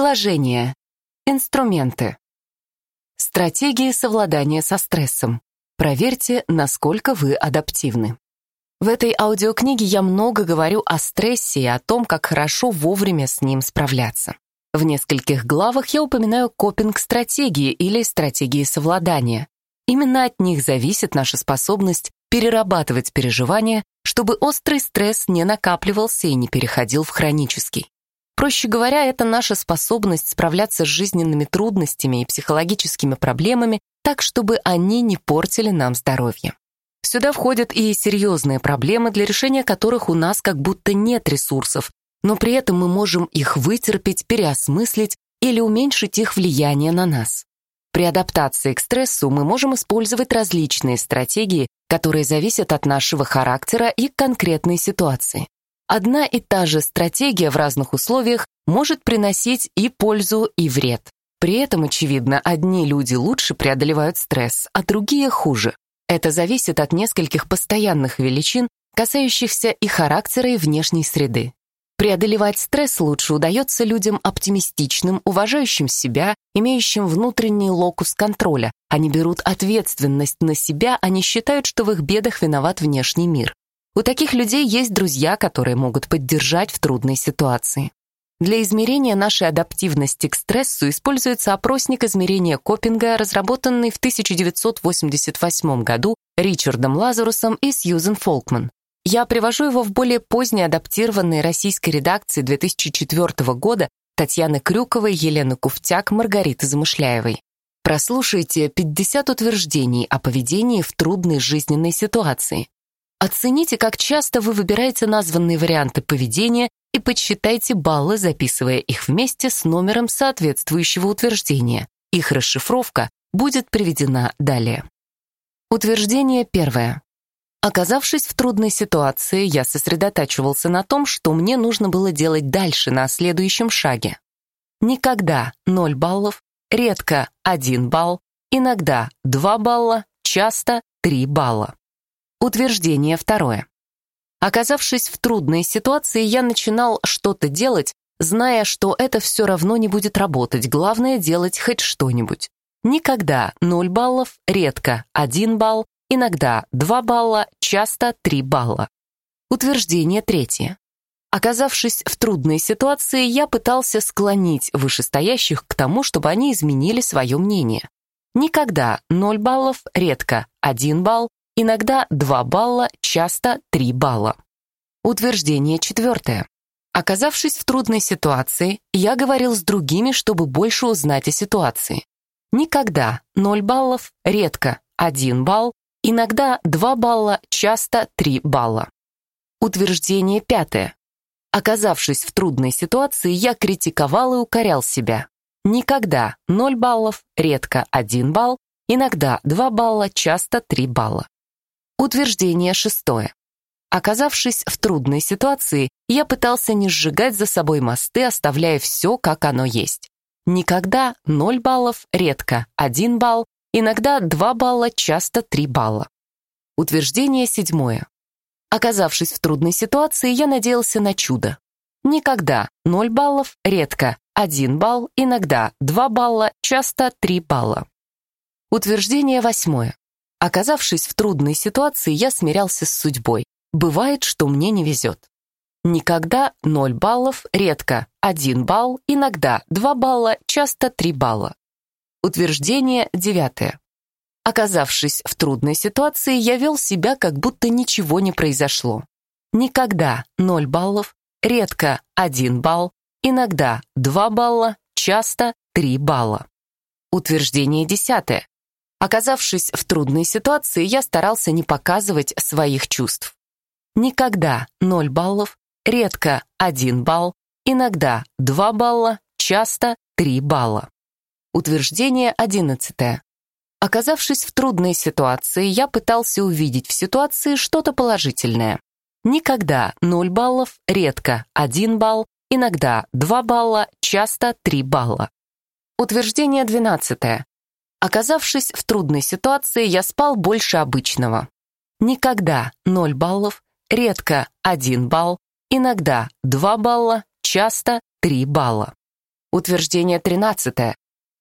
Приложение. Инструменты. Стратегии совладания со стрессом. Проверьте, насколько вы адаптивны. В этой аудиокниге я много говорю о стрессе и о том, как хорошо вовремя с ним справляться. В нескольких главах я упоминаю копинг-стратегии или стратегии совладания. Именно от них зависит наша способность перерабатывать переживания, чтобы острый стресс не накапливался и не переходил в хронический. Проще говоря, это наша способность справляться с жизненными трудностями и психологическими проблемами так, чтобы они не портили нам здоровье. Сюда входят и серьезные проблемы, для решения которых у нас как будто нет ресурсов, но при этом мы можем их вытерпеть, переосмыслить или уменьшить их влияние на нас. При адаптации к стрессу мы можем использовать различные стратегии, которые зависят от нашего характера и конкретной ситуации. Одна и та же стратегия в разных условиях может приносить и пользу, и вред. При этом, очевидно, одни люди лучше преодолевают стресс, а другие хуже. Это зависит от нескольких постоянных величин, касающихся и характера, и внешней среды. Преодолевать стресс лучше удается людям оптимистичным, уважающим себя, имеющим внутренний локус контроля. Они берут ответственность на себя, они считают, что в их бедах виноват внешний мир. У таких людей есть друзья, которые могут поддержать в трудной ситуации. Для измерения нашей адаптивности к стрессу используется опросник измерения Копинга, разработанный в 1988 году Ричардом Лазарусом и Сьюзен Фолкман. Я привожу его в более поздней адаптированной российской редакции 2004 года Татьяны Крюковой, Елены Куфтяк, Маргариты Замышляевой. Прослушайте 50 утверждений о поведении в трудной жизненной ситуации. Оцените, как часто вы выбираете названные варианты поведения и подсчитайте баллы, записывая их вместе с номером соответствующего утверждения. Их расшифровка будет приведена далее. Утверждение первое. Оказавшись в трудной ситуации, я сосредотачивался на том, что мне нужно было делать дальше на следующем шаге. Никогда 0 баллов, редко 1 балл, иногда 2 балла, часто 3 балла. Утверждение второе. Оказавшись в трудной ситуации, я начинал что-то делать, зная, что это все равно не будет работать, главное делать хоть что-нибудь. Никогда 0 баллов, редко 1 балл, иногда 2 балла, часто 3 балла. Утверждение третье. Оказавшись в трудной ситуации, я пытался склонить вышестоящих к тому, чтобы они изменили свое мнение. Никогда 0 баллов, редко 1 балл, иногда 2 балла, часто 3 балла. Утверждение четвертое. Оказавшись в трудной ситуации, я говорил с другими, чтобы больше узнать о ситуации. Никогда 0 баллов, редко 1 балл, иногда 2 балла, часто 3 балла. Утверждение пятое. Оказавшись в трудной ситуации, я критиковал и укорял себя. Никогда 0 баллов, редко 1 балл, иногда 2 балла, часто 3 балла. Утверждение шестое. Оказавшись в трудной ситуации, я пытался не сжигать за собой мосты, оставляя все, как оно есть. Никогда 0 баллов, редко 1 балл, иногда 2 балла, часто 3 балла. Утверждение седьмое. Оказавшись в трудной ситуации, я надеялся на чудо. Никогда 0 баллов, редко 1 балл, иногда 2 балла, часто 3 балла. Утверждение восьмое. Оказавшись в трудной ситуации, я смирялся с судьбой. Бывает, что мне не везет. Никогда 0 баллов, редко 1 балл, иногда 2 балла, часто 3 балла. Утверждение девятое. Оказавшись в трудной ситуации, я вел себя, как будто ничего не произошло. Никогда 0 баллов, редко 1 балл, иногда 2 балла, часто 3 балла. Утверждение десятое. Оказавшись в трудной ситуации, я старался не показывать своих чувств. Никогда 0 баллов, редко 1 балл, иногда 2 балла, часто 3 балла. Утверждение 11. Оказавшись в трудной ситуации, я пытался увидеть в ситуации что-то положительное. Никогда 0 баллов, редко 1 балл, иногда 2 балла, часто 3 балла. Утверждение 12. Оказавшись в трудной ситуации, я спал больше обычного. Никогда 0 баллов, редко 1 балл, иногда 2 балла, часто 3 балла. Утверждение 13.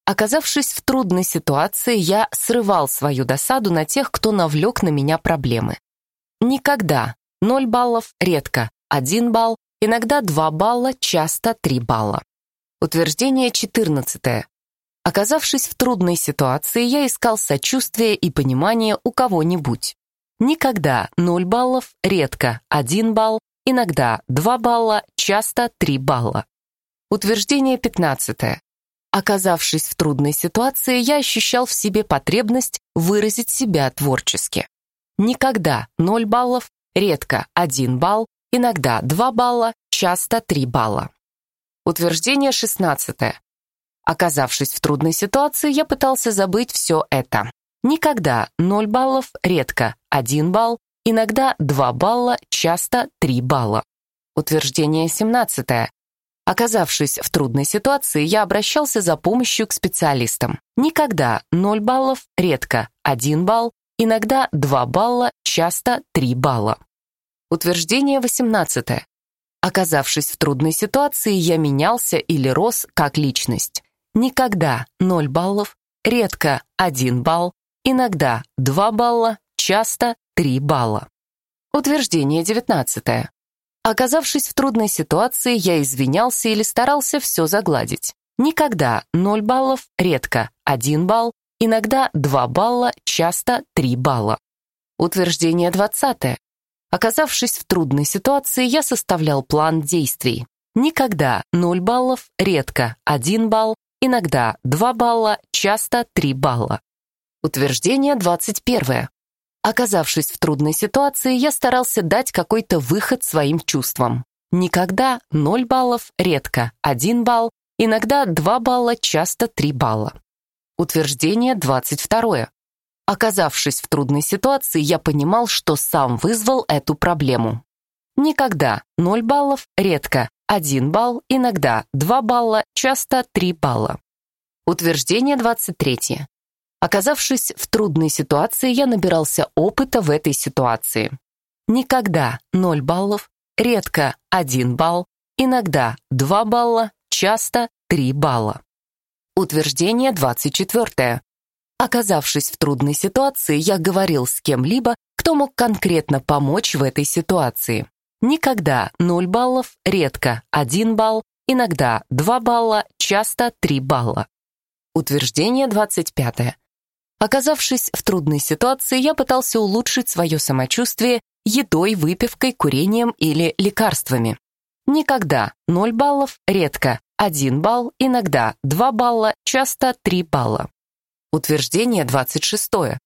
Оказавшись в трудной ситуации, я срывал свою досаду на тех, кто навлек на меня проблемы. Никогда. 0 баллов, редко. 1 балл, иногда 2 балла, часто 3 балла. Утверждение 14. Оказавшись в трудной ситуации, я искал сочувствие и понимание у кого-нибудь. Никогда 0 баллов, редко 1 балл, иногда 2 балла, часто 3 балла. Утверждение 15. Оказавшись в трудной ситуации, я ощущал в себе потребность выразить себя творчески. Никогда 0 баллов, редко 1 балл, иногда 2 балла, часто 3 балла. Утверждение 16. Оказавшись в трудной ситуации, я пытался забыть все это. Никогда 0 баллов, редко 1 балл, иногда 2 балла, часто 3 балла. Утверждение 17. Оказавшись в трудной ситуации, я обращался за помощью к специалистам. Никогда 0 баллов, редко 1 балл, иногда 2 балла, часто 3 балла. Утверждение 18. Оказавшись в трудной ситуации, я менялся или рос как личность. Никогда 0 баллов, редко 1 балл, иногда 2 балла, часто 3 балла. Утверждение 19. Оказавшись в трудной ситуации, я извинялся или старался все загладить. Никогда 0 баллов, редко 1 балл, иногда 2 балла, часто 3 балла. Утверждение 20. Оказавшись в трудной ситуации, я составлял план действий. Никогда 0 баллов, редко 1 балл, иногда 2 балла, часто 3 балла. Утверждение 21. Оказавшись в трудной ситуации, я старался дать какой-то выход своим чувствам. Никогда 0 баллов, редко 1 балл, иногда 2 балла, часто 3 балла. Утверждение 22. Оказавшись в трудной ситуации, я понимал, что сам вызвал эту проблему. Никогда 0 баллов, редко 1 балл, иногда 2 балла, часто 3 балла. Утверждение 23. Оказавшись в трудной ситуации, я набирался опыта в этой ситуации. Никогда 0 баллов, редко 1 балл, иногда 2 балла, часто 3 балла. Утверждение 24. Оказавшись в трудной ситуации, я говорил с кем-либо, кто мог конкретно помочь в этой ситуации. Никогда 0 баллов, редко 1 балл, иногда 2 балла, часто 3 балла. Утверждение 25. Оказавшись в трудной ситуации, я пытался улучшить свое самочувствие едой, выпивкой, курением или лекарствами. Никогда 0 баллов, редко 1 балл, иногда 2 балла, часто 3 балла. Утверждение 26.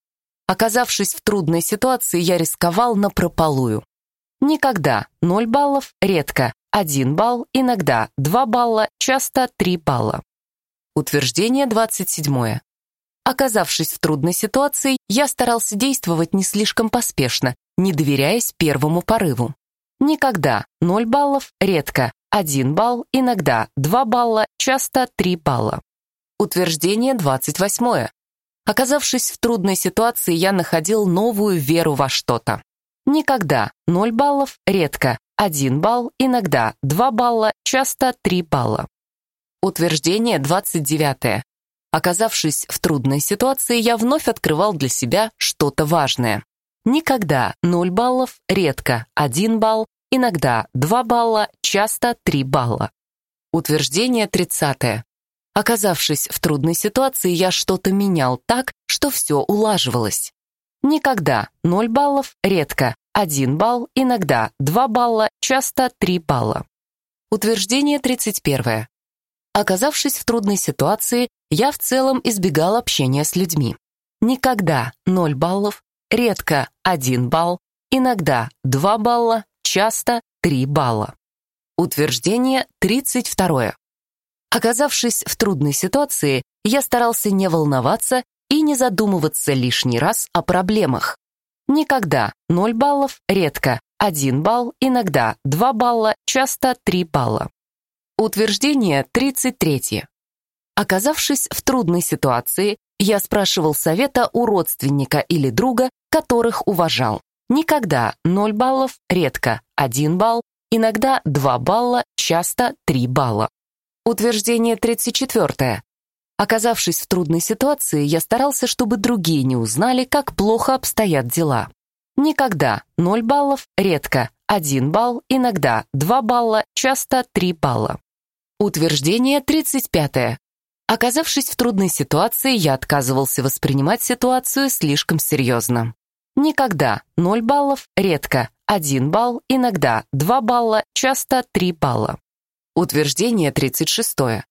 Оказавшись в трудной ситуации, я рисковал на прополую. Никогда 0 баллов, редко 1 балл, иногда 2 балла, часто 3 балла. Утверждение 27. Оказавшись в трудной ситуации, я старался действовать не слишком поспешно, не доверяясь первому порыву. Никогда 0 баллов, редко 1 балл, иногда 2 балла, часто 3 балла. Утверждение 28. Оказавшись в трудной ситуации, я находил новую веру во что-то. Никогда 0 баллов, редко 1 балл, иногда 2 балла, часто 3 балла. Утверждение 29. Оказавшись в трудной ситуации, я вновь открывал для себя что-то важное. Никогда 0 баллов, редко 1 балл, иногда 2 балла, часто 3 балла. Утверждение 30. Оказавшись в трудной ситуации, я что-то менял так, что все улаживалось. Никогда 0 баллов, редко 1 балл, иногда 2 балла, часто 3 балла. Утверждение 31. Оказавшись в трудной ситуации, я в целом избегал общения с людьми. Никогда 0 баллов, редко 1 балл, иногда 2 балла, часто 3 балла. Утверждение 32. Оказавшись в трудной ситуации, я старался не волноваться и не задумываться лишний раз о проблемах. Никогда 0 баллов, редко 1 балл, иногда 2 балла, часто 3 балла. Утверждение 33. Оказавшись в трудной ситуации, я спрашивал совета у родственника или друга, которых уважал. Никогда 0 баллов, редко 1 балл, иногда 2 балла, часто 3 балла. Утверждение 34. Оказавшись в трудной ситуации, я старался, чтобы другие не узнали, как плохо обстоят дела. Никогда 0 баллов, редко 1 балл, иногда 2 балла, часто 3 балла. Утверждение 35. Оказавшись в трудной ситуации, я отказывался воспринимать ситуацию слишком серьезно. Никогда 0 баллов, редко 1 балл, иногда 2 балла, часто 3 балла. Утверждение 36.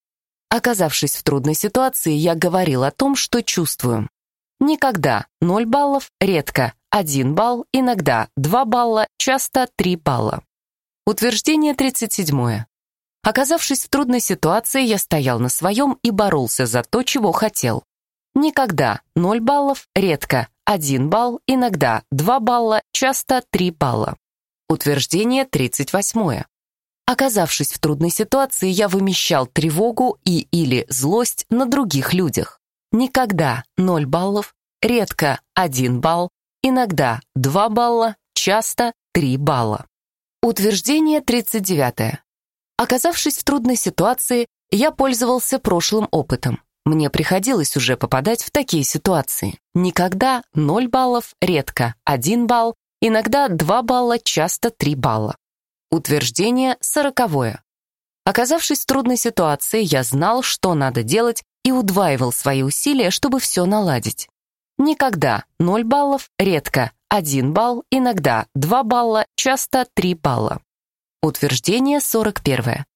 Оказавшись в трудной ситуации, я говорил о том, что чувствую. Никогда 0 баллов, редко 1 балл, иногда 2 балла, часто 3 балла. Утверждение 37. Оказавшись в трудной ситуации, я стоял на своем и боролся за то, чего хотел. Никогда 0 баллов, редко 1 балл, иногда 2 балла, часто 3 балла. Утверждение 38. Оказавшись в трудной ситуации, я вымещал тревогу и или злость на других людях. Никогда 0 баллов, редко 1 балл, иногда 2 балла, часто 3 балла. Утверждение 39. Оказавшись в трудной ситуации, я пользовался прошлым опытом. Мне приходилось уже попадать в такие ситуации. Никогда 0 баллов, редко 1 балл, иногда 2 балла, часто 3 балла. Утверждение сороковое. Оказавшись в трудной ситуации, я знал, что надо делать, и удваивал свои усилия, чтобы все наладить. Никогда 0 баллов, редко 1 балл, иногда 2 балла, часто 3 балла. Утверждение 41.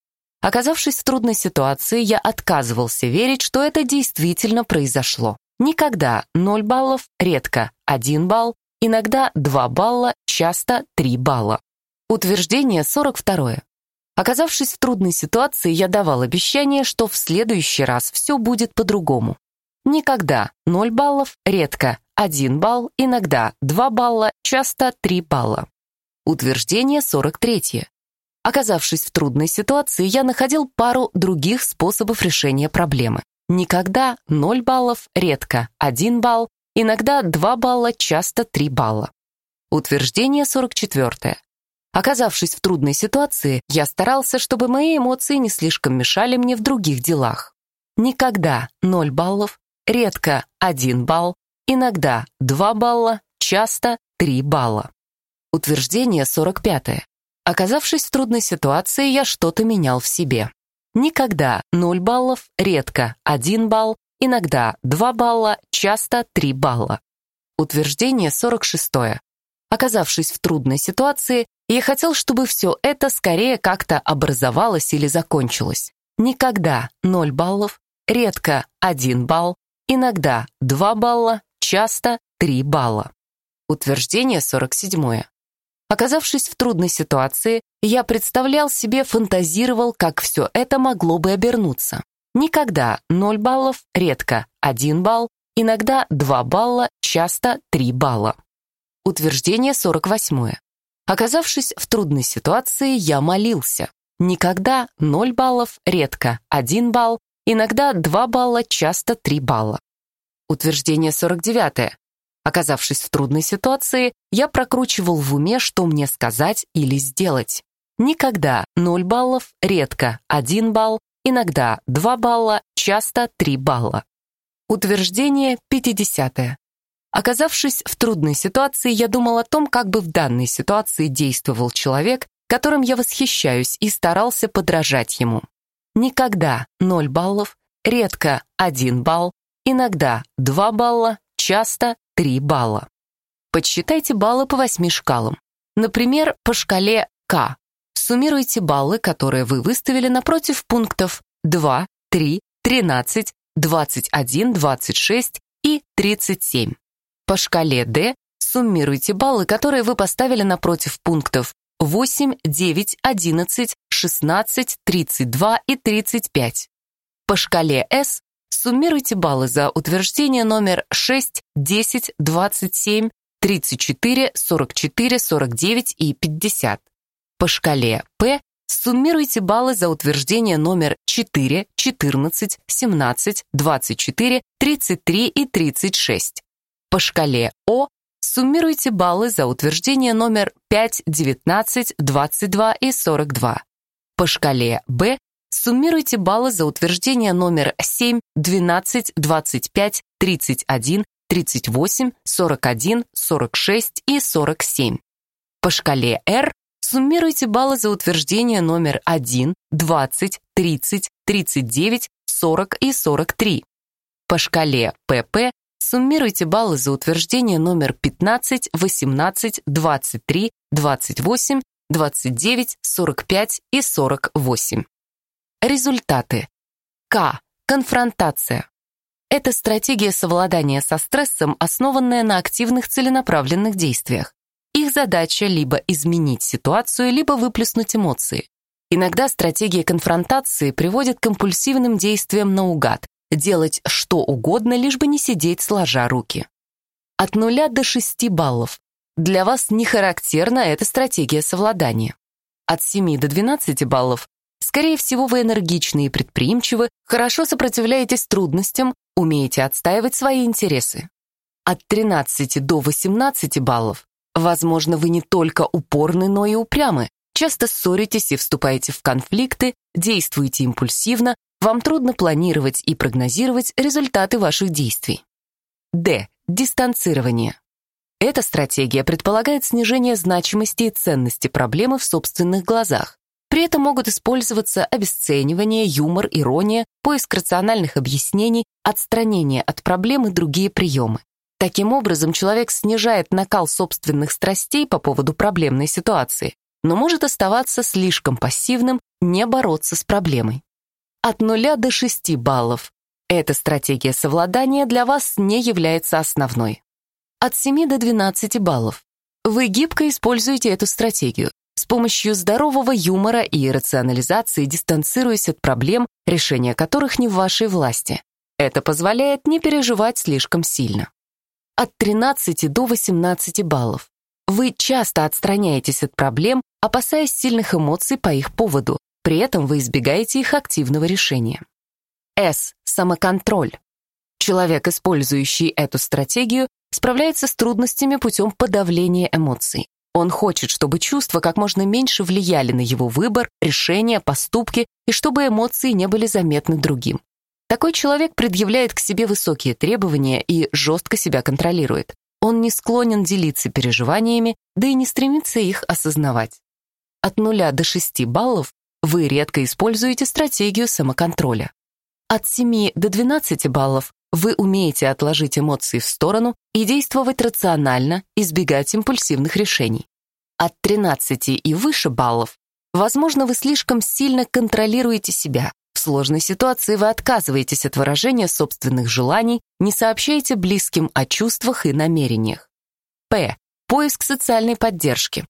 Оказавшись в трудной ситуации, я отказывался верить, что это действительно произошло. Никогда 0 баллов, редко 1 балл, иногда 2 балла, часто 3 балла. Утверждение 42. Оказавшись в трудной ситуации, я давал обещание, что в следующий раз все будет по-другому. Никогда 0 баллов, редко 1 балл, иногда 2 балла, часто 3 балла. Утверждение 43. Оказавшись в трудной ситуации, я находил пару других способов решения проблемы. Никогда 0 баллов, редко 1 балл, иногда 2 балла, часто 3 балла. Утверждение 44. Оказавшись в трудной ситуации, я старался, чтобы мои эмоции не слишком мешали мне в других делах. Никогда 0 баллов, редко 1 балл, иногда 2 балла, часто 3 балла. Утверждение 45. Оказавшись в трудной ситуации, я что-то менял в себе. Никогда 0 баллов, редко 1 балл, иногда 2 балла, часто 3 балла. Утверждение 46. Оказавшись в трудной ситуации, я хотел, чтобы все это скорее как-то образовалось или закончилось. Никогда 0 баллов, редко 1 балл, иногда 2 балла, часто 3 балла. Утверждение 47. Оказавшись в трудной ситуации, я представлял себе, фантазировал, как все это могло бы обернуться. Никогда 0 баллов, редко 1 балл, иногда 2 балла, часто 3 балла. Утверждение 48. Оказавшись в трудной ситуации, я молился. Никогда 0 баллов, редко 1 балл, иногда 2 балла, часто 3 балла. Утверждение 49. Оказавшись в трудной ситуации, я прокручивал в уме, что мне сказать или сделать. Никогда 0 баллов, редко 1 балл, иногда 2 балла, часто 3 балла. Утверждение 50. Оказавшись в трудной ситуации, я думал о том, как бы в данной ситуации действовал человек, которым я восхищаюсь, и старался подражать ему. Никогда 0 баллов, редко 1 балл, иногда 2 балла, часто 3 балла. Подсчитайте баллы по 8 шкалам. Например, по шкале К. Суммируйте баллы, которые вы выставили напротив пунктов 2, 3, 13, 21, 26 и 37. По шкале D суммируйте баллы, которые вы поставили напротив пунктов 8, 9, 11, 16, 32 и 35. По шкале S суммируйте баллы за утверждение номер 6, 10, 27, 34, 44, 49 и 50. По шкале P суммируйте баллы за утверждение номер 4, 14, 17, 24, 33 и 36. По шкале О суммируйте баллы за утверждение номер 5, 19, 22 и 42. По шкале Б Суммируйте баллы за утверждение номер 7, 12, 25, 31, 38, 41, 46 и 47. По шкале R суммируйте баллы за утверждение номер 1, 20, 30, 39, 40 и 43. По шкале ПП суммируйте баллы за утверждение номер 15, 18, 23, 28, 29, 45 и 48. Результаты. К. Конфронтация. Это стратегия совладания со стрессом, основанная на активных целенаправленных действиях. Их задача либо изменить ситуацию, либо выплеснуть эмоции. Иногда стратегия конфронтации приводит к компульсивным действиям наугад, делать что угодно, лишь бы не сидеть сложа руки. От нуля до 6 баллов. Для вас не характерна эта стратегия совладания. От 7 до 12 баллов. Скорее всего, вы энергичны и предприимчивы, хорошо сопротивляетесь трудностям, умеете отстаивать свои интересы. От 13 до 18 баллов. Возможно, вы не только упорны, но и упрямы, часто ссоритесь и вступаете в конфликты, действуете импульсивно, вам трудно планировать и прогнозировать результаты ваших действий. Д. Дистанцирование. Эта стратегия предполагает снижение значимости и ценности проблемы в собственных глазах. При этом могут использоваться обесценивание, юмор, ирония, поиск рациональных объяснений, отстранение от проблем и другие приемы. Таким образом, человек снижает накал собственных страстей по поводу проблемной ситуации, но может оставаться слишком пассивным, не бороться с проблемой. От 0 до 6 баллов. Эта стратегия совладания для вас не является основной. От 7 до 12 баллов. Вы гибко используете эту стратегию, с помощью здорового юмора и рационализации дистанцируясь от проблем, решения которых не в вашей власти. Это позволяет не переживать слишком сильно. От 13 до 18 баллов. Вы часто отстраняетесь от проблем, опасаясь сильных эмоций по их поводу, при этом вы избегаете их активного решения. С. Самоконтроль. Человек, использующий эту стратегию, справляется с трудностями путем подавления эмоций. Он хочет, чтобы чувства как можно меньше влияли на его выбор, решения, поступки и чтобы эмоции не были заметны другим. Такой человек предъявляет к себе высокие требования и жестко себя контролирует. Он не склонен делиться переживаниями, да и не стремится их осознавать. От 0 до 6 баллов вы редко используете стратегию самоконтроля. От 7 до 12 баллов вы умеете отложить эмоции в сторону и действовать рационально, избегать импульсивных решений. От 13 и выше баллов, возможно, вы слишком сильно контролируете себя. В сложной ситуации вы отказываетесь от выражения собственных желаний, не сообщаете близким о чувствах и намерениях. П. Поиск социальной поддержки.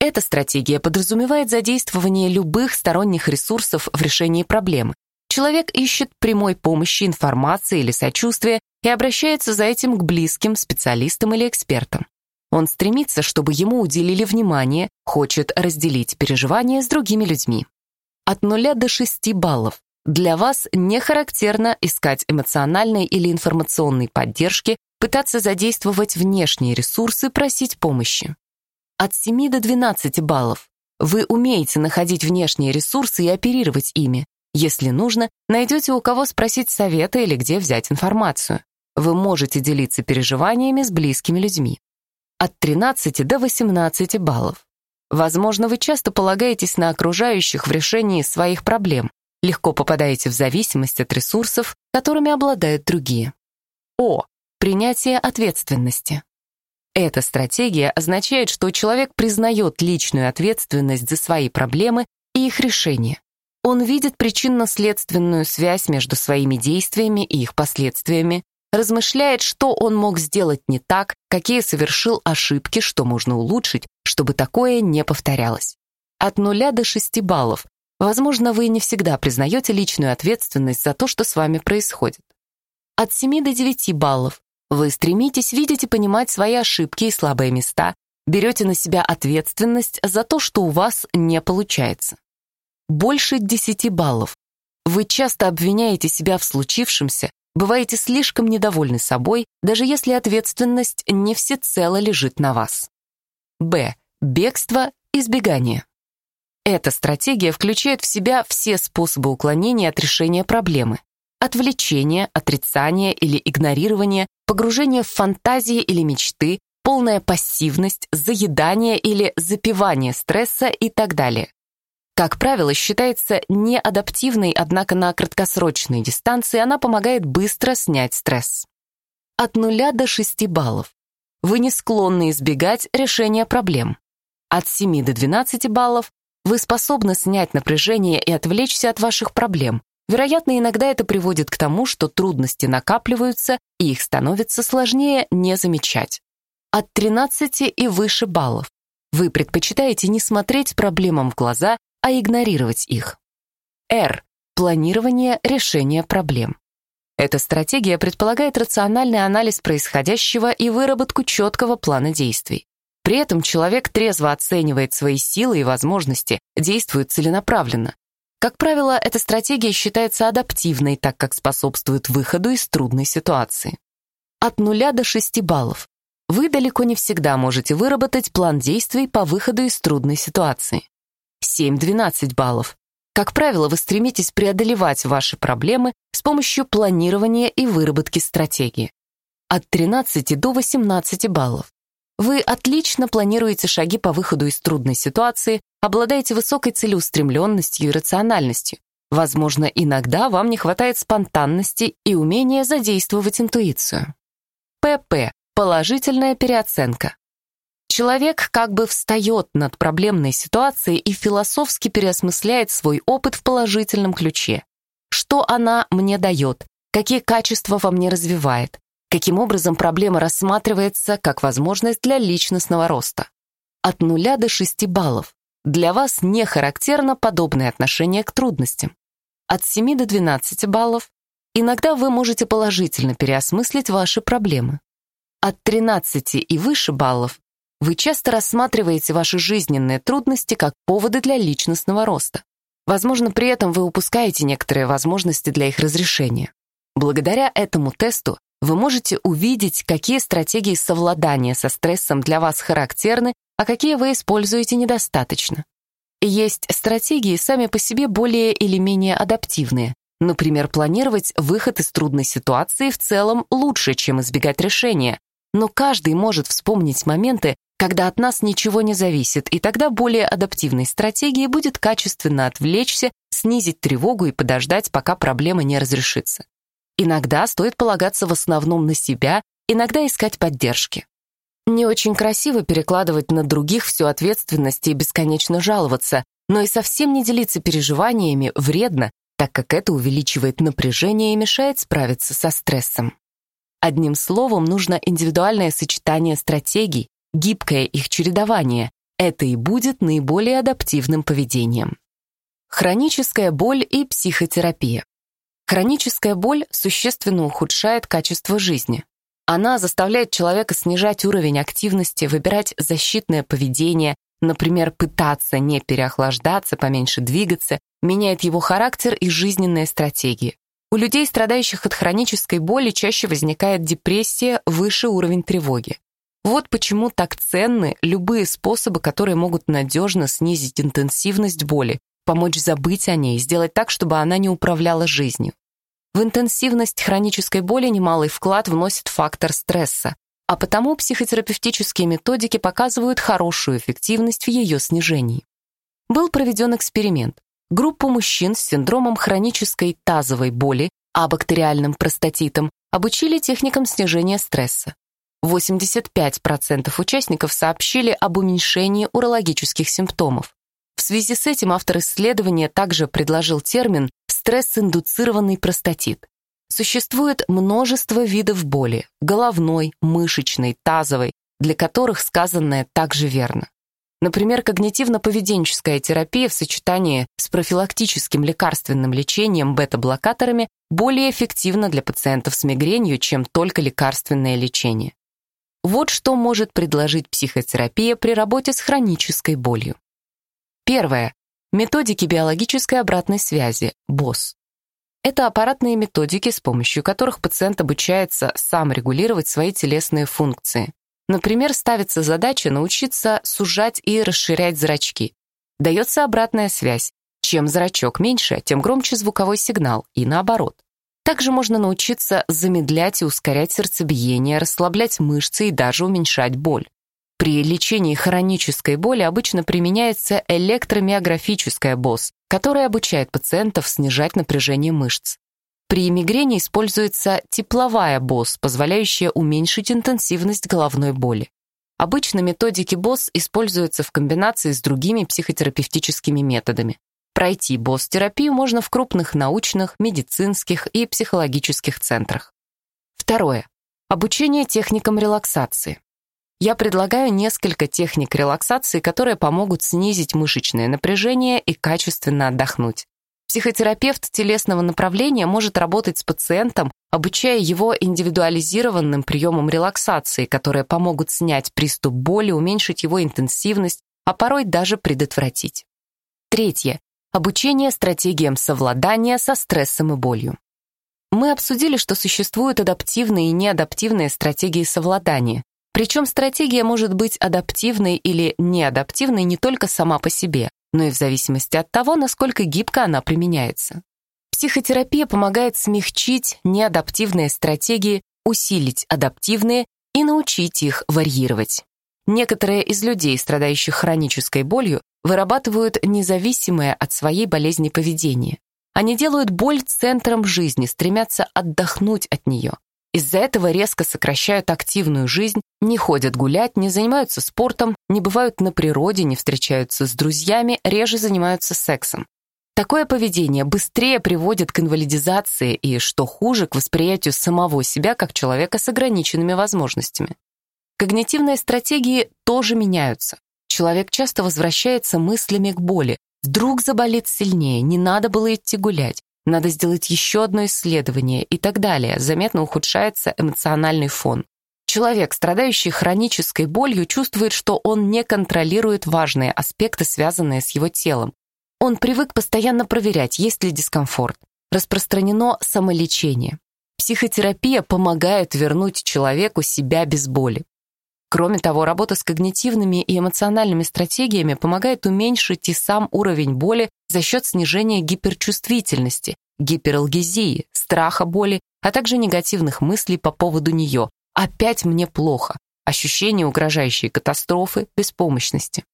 Эта стратегия подразумевает задействование любых сторонних ресурсов в решении проблемы, Человек ищет прямой помощи, информации или сочувствия и обращается за этим к близким, специалистам или экспертам. Он стремится, чтобы ему уделили внимание, хочет разделить переживания с другими людьми. От 0 до 6 баллов. Для вас не характерно искать эмоциональной или информационной поддержки, пытаться задействовать внешние ресурсы, просить помощи. От 7 до 12 баллов. Вы умеете находить внешние ресурсы и оперировать ими, если нужно, найдете у кого спросить совета или где взять информацию. Вы можете делиться переживаниями с близкими людьми. От 13 до 18 баллов. Возможно, вы часто полагаетесь на окружающих в решении своих проблем, легко попадаете в зависимость от ресурсов, которыми обладают другие. О. Принятие ответственности. Эта стратегия означает, что человек признает личную ответственность за свои проблемы и их решение. Он видит причинно-следственную связь между своими действиями и их последствиями, размышляет, что он мог сделать не так, какие совершил ошибки, что можно улучшить, чтобы такое не повторялось. От нуля до шести баллов. Возможно, вы не всегда признаете личную ответственность за то, что с вами происходит. От семи до девяти баллов. Вы стремитесь видеть и понимать свои ошибки и слабые места, берете на себя ответственность за то, что у вас не получается больше 10 баллов. Вы часто обвиняете себя в случившемся, бываете слишком недовольны собой, даже если ответственность не всецело лежит на вас. Б. Бегство, избегание. Эта стратегия включает в себя все способы уклонения от решения проблемы. Отвлечение, отрицание или игнорирование, погружение в фантазии или мечты, полная пассивность, заедание или запивание стресса и так далее. Как правило, считается неадаптивной, однако на краткосрочной дистанции она помогает быстро снять стресс. От 0 до 6 баллов. Вы не склонны избегать решения проблем. От 7 до 12 баллов вы способны снять напряжение и отвлечься от ваших проблем. Вероятно, иногда это приводит к тому, что трудности накапливаются, и их становится сложнее не замечать. От 13 и выше баллов. Вы предпочитаете не смотреть проблемам в глаза а игнорировать их. R. Планирование решения проблем. Эта стратегия предполагает рациональный анализ происходящего и выработку четкого плана действий. При этом человек трезво оценивает свои силы и возможности, действует целенаправленно. Как правило, эта стратегия считается адаптивной, так как способствует выходу из трудной ситуации. От 0 до 6 баллов. Вы далеко не всегда можете выработать план действий по выходу из трудной ситуации. 7-12 баллов. Как правило, вы стремитесь преодолевать ваши проблемы с помощью планирования и выработки стратегии. От 13 до 18 баллов. Вы отлично планируете шаги по выходу из трудной ситуации, обладаете высокой целеустремленностью и рациональностью. Возможно, иногда вам не хватает спонтанности и умения задействовать интуицию. ПП – положительная переоценка. Человек как бы встает над проблемной ситуацией и философски переосмысляет свой опыт в положительном ключе. Что она мне дает? Какие качества во мне развивает? Каким образом проблема рассматривается как возможность для личностного роста? От нуля до шести баллов. Для вас не характерно подобное отношение к трудностям. От 7 до 12 баллов. Иногда вы можете положительно переосмыслить ваши проблемы. От 13 и выше баллов вы часто рассматриваете ваши жизненные трудности как поводы для личностного роста. Возможно, при этом вы упускаете некоторые возможности для их разрешения. Благодаря этому тесту вы можете увидеть, какие стратегии совладания со стрессом для вас характерны, а какие вы используете недостаточно. Есть стратегии сами по себе более или менее адаптивные. Например, планировать выход из трудной ситуации в целом лучше, чем избегать решения. Но каждый может вспомнить моменты, когда от нас ничего не зависит, и тогда более адаптивной стратегией будет качественно отвлечься, снизить тревогу и подождать, пока проблема не разрешится. Иногда стоит полагаться в основном на себя, иногда искать поддержки. Не очень красиво перекладывать на других всю ответственность и бесконечно жаловаться, но и совсем не делиться переживаниями вредно, так как это увеличивает напряжение и мешает справиться со стрессом. Одним словом, нужно индивидуальное сочетание стратегий, гибкое их чередование — это и будет наиболее адаптивным поведением. Хроническая боль и психотерапия. Хроническая боль существенно ухудшает качество жизни. Она заставляет человека снижать уровень активности, выбирать защитное поведение, например, пытаться не переохлаждаться, поменьше двигаться, меняет его характер и жизненные стратегии. У людей, страдающих от хронической боли, чаще возникает депрессия, выше уровень тревоги. Вот почему так ценны любые способы, которые могут надежно снизить интенсивность боли, помочь забыть о ней, сделать так, чтобы она не управляла жизнью. В интенсивность хронической боли немалый вклад вносит фактор стресса, а потому психотерапевтические методики показывают хорошую эффективность в ее снижении. Был проведен эксперимент. Группу мужчин с синдромом хронической тазовой боли, а бактериальным простатитом, обучили техникам снижения стресса. 85% участников сообщили об уменьшении урологических симптомов. В связи с этим автор исследования также предложил термин «стресс-индуцированный простатит». Существует множество видов боли – головной, мышечной, тазовой, для которых сказанное также верно. Например, когнитивно-поведенческая терапия в сочетании с профилактическим лекарственным лечением бета-блокаторами более эффективна для пациентов с мигренью, чем только лекарственное лечение. Вот что может предложить психотерапия при работе с хронической болью. Первое. Методики биологической обратной связи, БОС. Это аппаратные методики, с помощью которых пациент обучается сам регулировать свои телесные функции. Например, ставится задача научиться сужать и расширять зрачки. Дается обратная связь. Чем зрачок меньше, тем громче звуковой сигнал, и наоборот. Также можно научиться замедлять и ускорять сердцебиение, расслаблять мышцы и даже уменьшать боль. При лечении хронической боли обычно применяется электромиографическая БОС, которая обучает пациентов снижать напряжение мышц. При мигрени используется тепловая БОС, позволяющая уменьшить интенсивность головной боли. Обычно методики БОС используются в комбинации с другими психотерапевтическими методами. Пройти БОС-терапию можно в крупных научных, медицинских и психологических центрах. Второе. Обучение техникам релаксации. Я предлагаю несколько техник релаксации, которые помогут снизить мышечное напряжение и качественно отдохнуть. Психотерапевт телесного направления может работать с пациентом, обучая его индивидуализированным приемам релаксации, которые помогут снять приступ боли, уменьшить его интенсивность, а порой даже предотвратить. Третье. Обучение стратегиям совладания со стрессом и болью. Мы обсудили, что существуют адаптивные и неадаптивные стратегии совладания, причем стратегия может быть адаптивной или неадаптивной не только сама по себе, но и в зависимости от того, насколько гибко она применяется. Психотерапия помогает смягчить неадаптивные стратегии, усилить адаптивные и научить их варьировать. Некоторые из людей, страдающих хронической болью, вырабатывают независимое от своей болезни поведение. Они делают боль центром жизни, стремятся отдохнуть от нее. Из-за этого резко сокращают активную жизнь, не ходят гулять, не занимаются спортом, не бывают на природе, не встречаются с друзьями, реже занимаются сексом. Такое поведение быстрее приводит к инвалидизации и, что хуже, к восприятию самого себя как человека с ограниченными возможностями. Когнитивные стратегии тоже меняются. Человек часто возвращается мыслями к боли. Вдруг заболит сильнее, не надо было идти гулять. Надо сделать еще одно исследование и так далее. Заметно ухудшается эмоциональный фон. Человек, страдающий хронической болью, чувствует, что он не контролирует важные аспекты, связанные с его телом. Он привык постоянно проверять, есть ли дискомфорт. Распространено самолечение. Психотерапия помогает вернуть человеку себя без боли. Кроме того, работа с когнитивными и эмоциональными стратегиями помогает уменьшить и сам уровень боли за счет снижения гиперчувствительности, гипералгезии, страха боли, а также негативных мыслей по поводу нее. Опять мне плохо. Ощущение угрожающей катастрофы, беспомощности.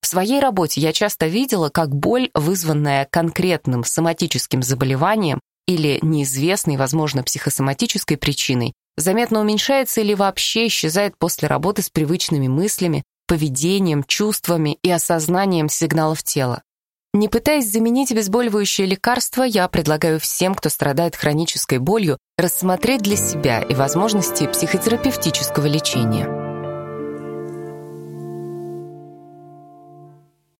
В своей работе я часто видела, как боль, вызванная конкретным соматическим заболеванием или неизвестной, возможно, психосоматической причиной, заметно уменьшается или вообще исчезает после работы с привычными мыслями, поведением, чувствами и осознанием сигналов тела. Не пытаясь заменить обезболивающее лекарство, я предлагаю всем, кто страдает хронической болью, рассмотреть для себя и возможности психотерапевтического лечения.